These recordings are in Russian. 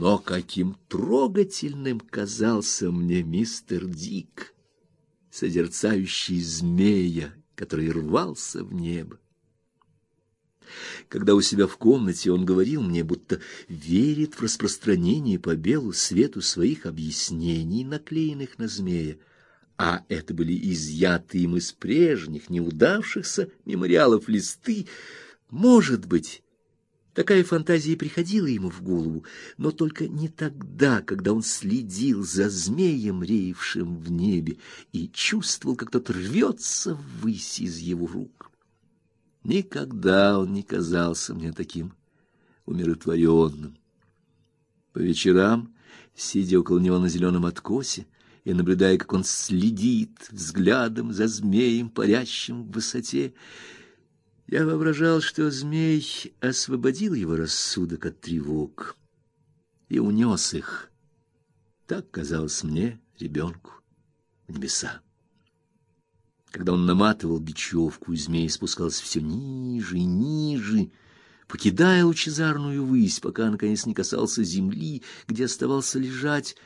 Но каким трогательным казался мне мистер Дик, созерцающий змея, который рвался в небо. Когда у себя в комнате он говорил мне, будто верит в распространение по белу свету своих объяснений, наклеенных на змея, а это были изъяты им из прежних, неудавшихся мемориалов листы, может быть, Такая фантазия приходила ему в голову, но только не тогда, когда он следил за змеем, реевшим в небе, и чувствовал, как тот рвется ввысь из его рук. Никогда он не казался мне таким умиротворенным. По вечерам, сидя около него на зеленом откосе и наблюдая, как он следит взглядом за змеем, парящим в высоте, я воображал, что змей освободил его рассудок от тревог и унес их. Так казалось мне, ребенку, в небеса. Когда он наматывал бечевку, змей спускался все ниже и ниже, покидая лучезарную высь, пока наконец не касался земли, где оставался лежать.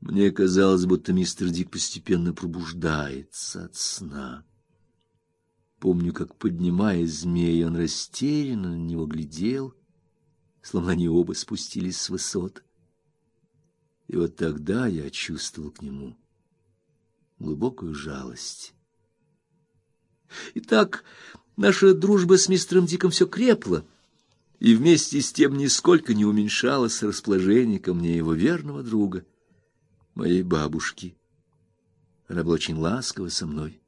Мне казалось, будто мистер Дик постепенно пробуждается от сна. Помню, как поднимая змея, он растерянно на него глядел, словно они оба спустились с высот. И вот тогда я чувствовал к нему глубокую жалость. Итак, наша дружба с мистером Диком все крепла, и вместе с тем нисколько не уменьшалось расположение ко мне его верного друга, моей бабушки. Она была очень ласкова со мной.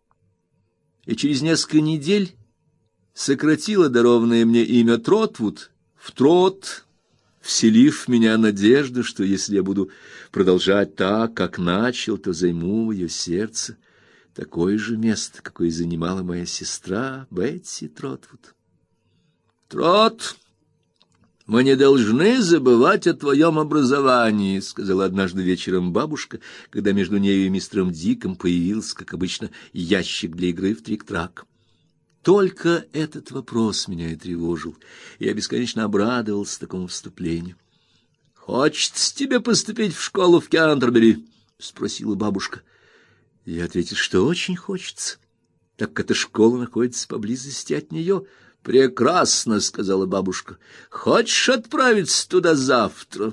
И через несколько недель сократила дарованное мне имя Тротвуд в Трот, вселив в меня надежду, что если я буду продолжать так, как начал, то займу ее сердце такое же место, какое занимала моя сестра Бетси Тротвуд. Трот, мы не должны забывать о твоем образовании, сказала однажды вечером бабушка, когда между нею и мистером Диком появился, как обычно, ящик для игры в трик-трак. Только этот вопрос меня и тревожил. Я бесконечно обрадовался такому вступлению. Хочется тебе поступить в школу в Кентербери? спросила бабушка. Я ответил, что очень хочется, так как эта школа находится поблизости от нее. Прекрасно, сказала бабушка. Хочешь отправиться туда завтра?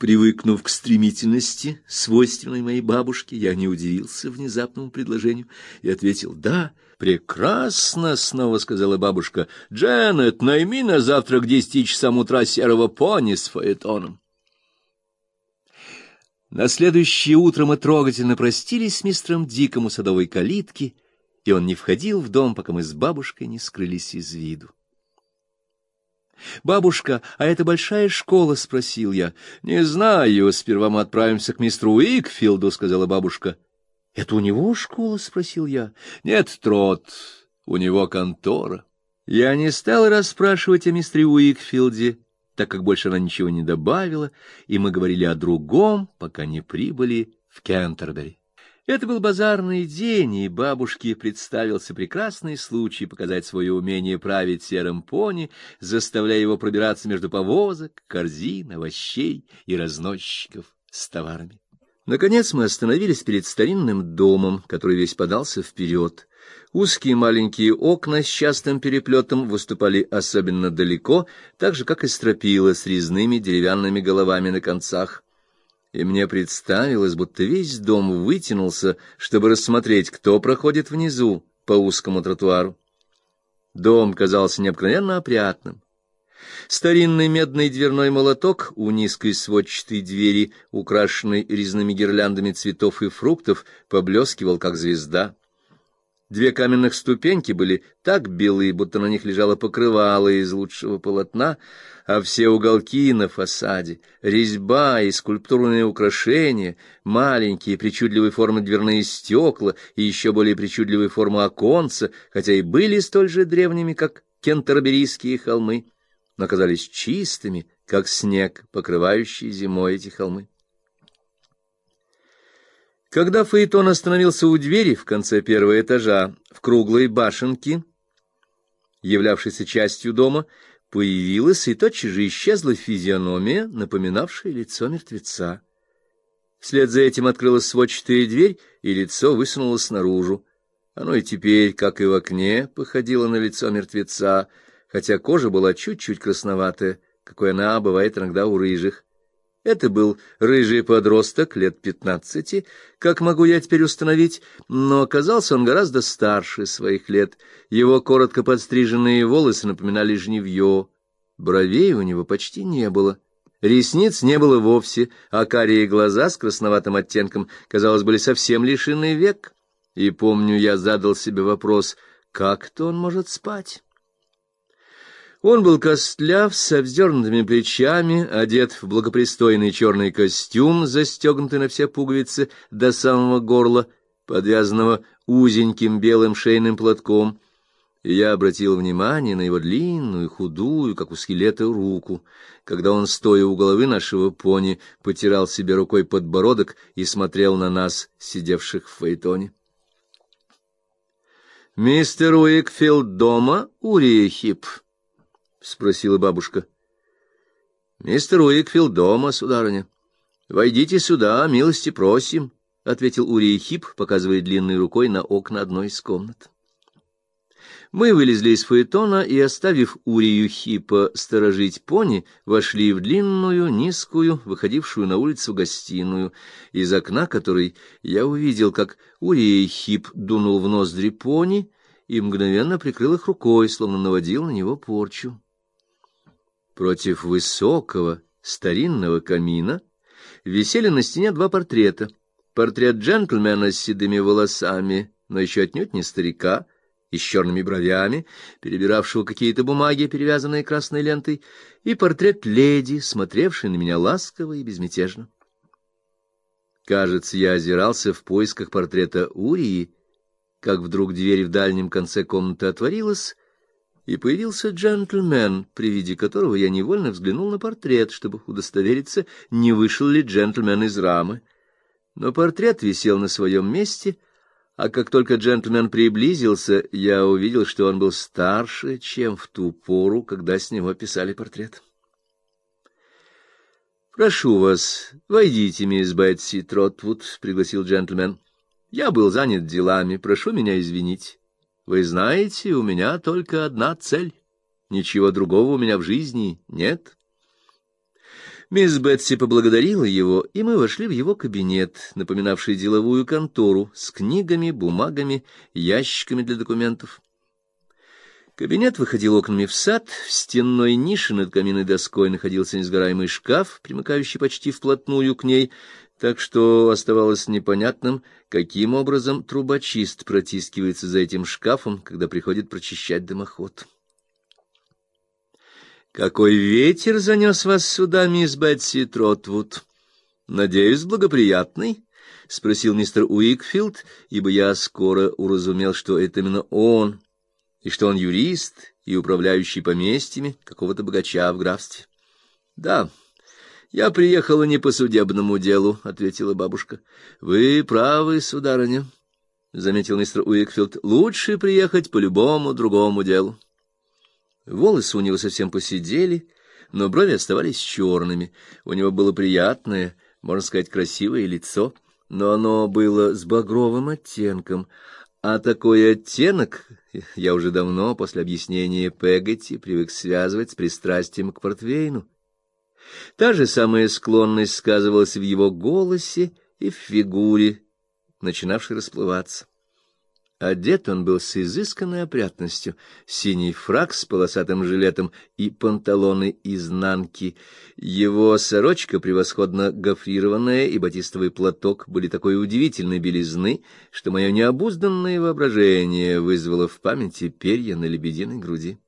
Привыкнув к стремительности, свойственной моей бабушке, я не удивился внезапному предложению и ответил: "Да, прекрасно", снова сказала бабушка. "Дженет, найми на завтра к десяти часам утра серого пони с фаэтоном". На следующее утро мы трогательно простились с мистером Диком у садовой калитки, и он не входил в дом, пока мы с бабушкой не скрылись из виду. «Бабушка, а это большая школа?» — спросил я. «Не знаю, сперва мы отправимся к мистеру Уикфилду», — сказала бабушка. «Это у него школа?» — спросил я. «Нет, Трот, у него контора». Я не стал расспрашивать о мистере Уикфилде, так как больше она ничего не добавила, и мы говорили о другом, пока не прибыли в Кентербери. Это был базарный день, и бабушке представился прекрасный случай показать свое умение править серым пони, заставляя его пробираться между повозок, корзин, овощей и разносчиков с товарами. Наконец мы остановились перед старинным домом, который весь подался вперед. Узкие маленькие окна с частым переплетом выступали особенно далеко, так же, как и стропила с резными деревянными головами на концах. И мне представилось, будто весь дом вытянулся, чтобы рассмотреть, кто проходит внизу по узкому тротуару. Дом казался необыкновенно опрятным. Старинный медный дверной молоток у низкой сводчатой двери, украшенной резными гирляндами цветов и фруктов, поблескивал, как звезда. Две каменных ступеньки были так белые, будто на них лежало покрывало из лучшего полотна, а все уголки на фасаде, резьба и скульптурные украшения, маленькие причудливой формы дверные стекла и еще более причудливой формы оконца, хотя и были столь же древними, как кентерберийские холмы, но казались чистыми, как снег, покрывающий зимой эти холмы. Когда Фаэтон остановился у двери в конце первого этажа, в круглой башенке, являвшейся частью дома, появилась и тотчас же исчезла физиономия, напоминавшая лицо мертвеца. Вслед за этим открылась сводчатая дверь, и лицо высунулось наружу. Оно и теперь, как и в окне, походило на лицо мертвеца, хотя кожа была чуть-чуть красноватая, какой она бывает иногда у рыжих. Это был рыжий подросток лет пятнадцати, как могу я теперь установить, но оказался он гораздо старше своих лет. Его коротко подстриженные волосы напоминали жнивье, бровей у него почти не было. Ресниц не было вовсе, а карие глаза с красноватым оттенком, казалось, были совсем лишены век. И помню, я задал себе вопрос, как-то он может спать. Он был костляв, со вздернутыми плечами, одет в благопристойный черный костюм, застегнутый на все пуговицы до самого горла, подвязанного узеньким белым шейным платком. И я обратил внимание на его длинную, худую, как у скелета, руку, когда он, стоя у головы нашего пони, потирал себе рукой подбородок и смотрел на нас, сидевших в фаэтоне. «Мистер Уикфилд дома, Урихип?» — спросила бабушка. — Мистер Уикфилд дома, сударыня. — Войдите сюда, милости просим, — ответил Урия Хип, показывая длинной рукой на окна одной из комнат. Мы вылезли из фаэтона и, оставив Урию Хипа сторожить пони, вошли в длинную, низкую, выходившую на улицу гостиную, из окна которой я увидел, как Урия Хип дунул в ноздри пони и мгновенно прикрыл их рукой, словно наводил на него порчу. Против высокого старинного камина висели на стене два портрета. Портрет джентльмена с седыми волосами, но еще отнюдь не старика, и с черными бровями, перебиравшего какие-то бумаги, перевязанные красной лентой, и портрет леди, смотревшей на меня ласково и безмятежно. Кажется, я озирался в поисках портрета Урии, как вдруг дверь в дальнем конце комнаты отворилась, и появился джентльмен, при виде которого я невольно взглянул на портрет, чтобы удостовериться, не вышел ли джентльмен из рамы. Но портрет висел на своем месте, а как только джентльмен приблизился, я увидел, что он был старше, чем в ту пору, когда с него писали портрет. «Прошу вас, войдите, мисс Бетси Тротвуд», — пригласил джентльмен. «Я был занят делами, прошу меня извинить». Вы знаете, у меня только одна цель. Ничего другого у меня в жизни нет. Мисс Бетси поблагодарила его, и мы вошли в его кабинет, напоминавший деловую контору, с книгами, бумагами, ящиками для документов. Кабинет выходил окнами в сад, в стенной нише над каминной доской находился несгораемый шкаф, примыкающий почти вплотную к ней, так что оставалось непонятным, каким образом трубочист протискивается за этим шкафом, когда приходит прочищать дымоход. Какой ветер занес вас сюда, мисс Бетси Тротвуд? Надеюсь, благоприятный, спросил мистер Уикфилд, ибо я скоро уразумел, что это именно он, и что он юрист и управляющий поместьями какого-то богача в графстве. Да, я приехала не по судебному делу, ответила бабушка. Вы правы, сударыня, заметил мистер Уикфилд. Лучше приехать по любому другому делу. Волосы у него совсем поседели, но брови оставались черными. У него было приятное, можно сказать, красивое лицо, но оно было с багровым оттенком, а такой оттенок я уже давно после объяснения Пегати привык связывать с пристрастием к портвейну. Та же самая склонность сказывалась в его голосе и в фигуре, начинавшей расплываться. Одет он был с изысканной опрятностью: синий фрак с полосатым жилетом и панталоны изнанки. Его сорочка превосходно гофрированная и батистовый платок были такой удивительной белизны, что мое необузданное воображение вызвало в памяти перья на лебединой груди.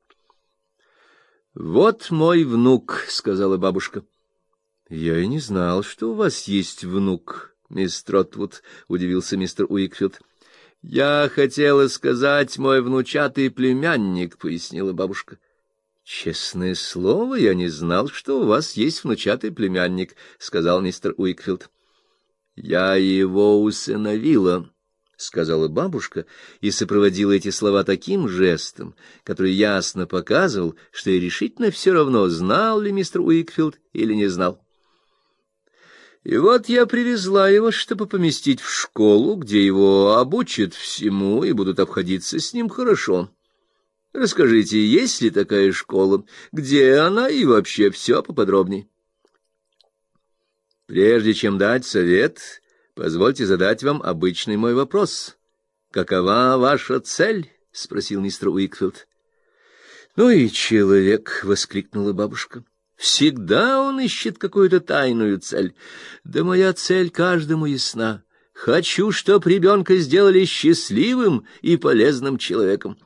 Вот мой внук, сказала бабушка. Я и не знал, что у вас есть внук, мисс Тротвуд, удивился мистер Уикфилд. Я хотела сказать мой внучатый племянник, пояснила бабушка. Честное слово, я не знал, что у вас есть внучатый племянник, сказал мистер Уикфилд. Я его усыновила, сказала бабушка и сопроводила эти слова таким жестом, который ясно показывал, что ей решительно все равно, знал ли мистер Уикфилд или не знал. И вот я привезла его, чтобы поместить в школу, где его обучат всему и будут обходиться с ним хорошо. Расскажите, есть ли такая школа, где она и вообще все поподробнее. Прежде чем дать совет, позвольте задать вам обычный мой вопрос. Какова ваша цель? спросил мистер Уикфилд. Ну и человек, воскликнула бабушка. Всегда он ищет какую-то тайную цель. Да моя цель каждому ясна. Хочу, чтоб ребенка сделали счастливым и полезным человеком.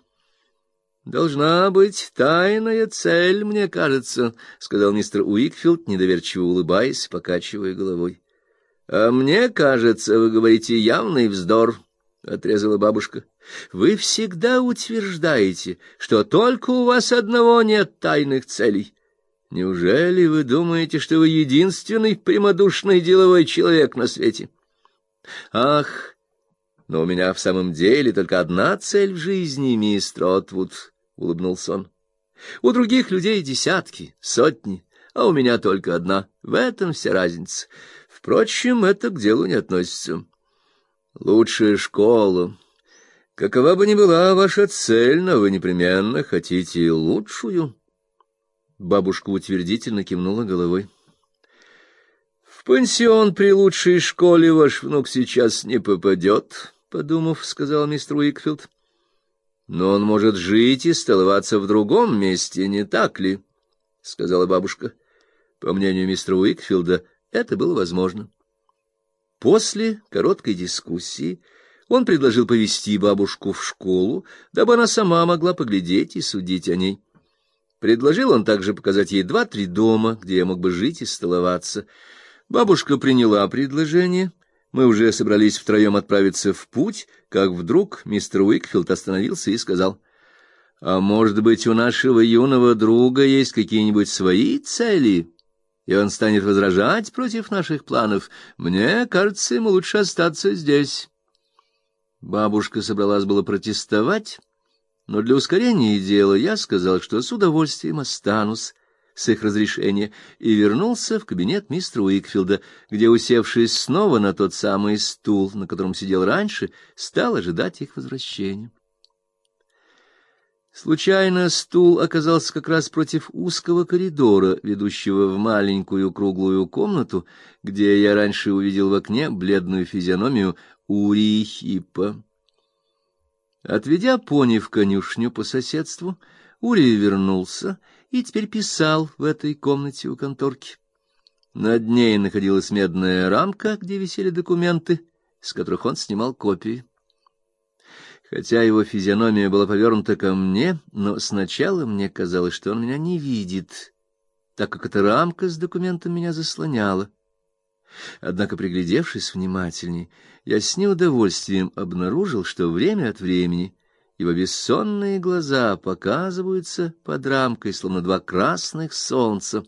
Должна быть тайная цель, мне кажется, сказал мистер Уикфилд, недоверчиво улыбаясь, покачивая головой. А мне кажется, вы говорите явный вздор, отрезала бабушка. Вы всегда утверждаете, что только у вас одного нет тайных целей. Неужели вы думаете, что вы единственный прямодушный деловой человек на свете? Ах, но у меня в самом деле только одна цель в жизни, мистер Отвуд, улыбнулся он. У других людей десятки, сотни, а у меня только одна. В этом вся разница. Впрочем, это к делу не относится. Лучшая школа. Какова бы ни была ваша цель, но вы непременно хотите лучшую. Бабушка утвердительно кивнула головой. В пансион при лучшей школе ваш внук сейчас не попадет, подумав, сказал мистер Уикфилд. Но он может жить и столоваться в другом месте, не так ли? сказала бабушка. По мнению мистера Уикфилда, это было возможно. После короткой дискуссии он предложил повести бабушку в школу, дабы она сама могла поглядеть и судить о ней. Предложил он также показать ей два-три дома, где я мог бы жить и столоваться. Бабушка приняла предложение. Мы уже собрались втроем отправиться в путь, как вдруг мистер Уикфилд остановился и сказал: "А может быть, у нашего юного друга есть какие-нибудь свои цели?" И он станет возражать против наших планов. Мне кажется, ему лучше остаться здесь. Бабушка собралась было протестовать, но для ускорения дела я сказал, что с удовольствием останусь с их разрешения, и вернулся в кабинет мистера Уикфилда, где, усевшись снова на тот самый стул, на котором сидел раньше, стал ожидать их возвращения. Случайно стул оказался как раз против узкого коридора, ведущего в маленькую круглую комнату, где я раньше увидел в окне бледную физиономию Урии Хиппа. Отведя пони в конюшню по соседству, Урий вернулся и теперь писал в этой комнате у конторки. Над ней находилась медная рамка, где висели документы, с которых он снимал копии. Хотя его физиономия была повернута ко мне, но сначала мне казалось, что он меня не видит, так как эта рамка с документом меня заслоняла. Однако, приглядевшись внимательней, я с неудовольствием обнаружил, что время от времени его бессонные глаза показываются под рамкой, словно два красных солнца,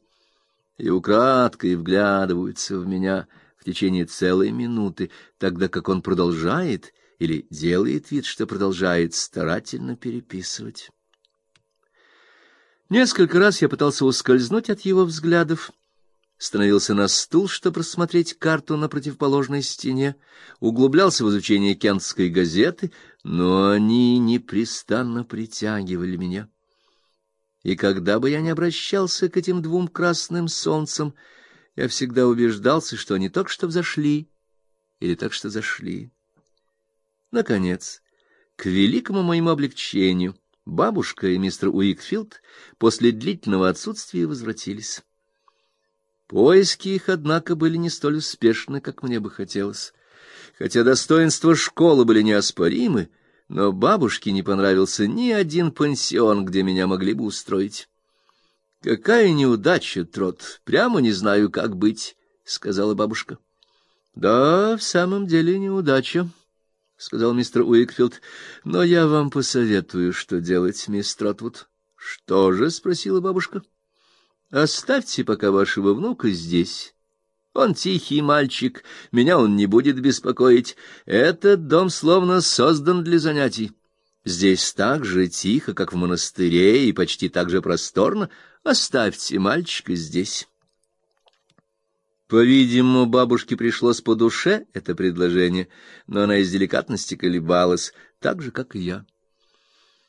и украдкой вглядываются в меня в течение целой минуты, тогда как он продолжает или делает вид, что продолжает старательно переписывать. Несколько раз я пытался ускользнуть от его взглядов, становился на стул, чтобы рассмотреть карту на противоположной стене, углублялся в изучение кентской газеты, но они непрестанно притягивали меня. И когда бы я не обращался к этим двум красным солнцам, я всегда убеждался, что они только что взошли или так что зашли. Наконец, к великому моему облегчению, бабушка и мистер Уикфилд после длительного отсутствия возвратились. Поиски их, однако, были не столь успешны, как мне бы хотелось. Хотя достоинства школы были неоспоримы, но бабушке не понравился ни один пансион, где меня могли бы устроить. Какая неудача, Трот, прямо не знаю, как быть, сказала бабушка. Да, в самом деле неудача, сказал мистер Уикфилд. Но я вам посоветую, что делать, мистер Тротвуд. Что же, спросила бабушка. Оставьте пока вашего внука здесь Он тихий мальчик, меня он не будет беспокоить. Этот дом словно создан для занятий. Здесь так же тихо, как в монастыре, и почти так же просторно. Оставьте мальчика здесь. По-видимому, бабушке пришлось по душе это предложение, но она из деликатности колебалась, так же, как и я.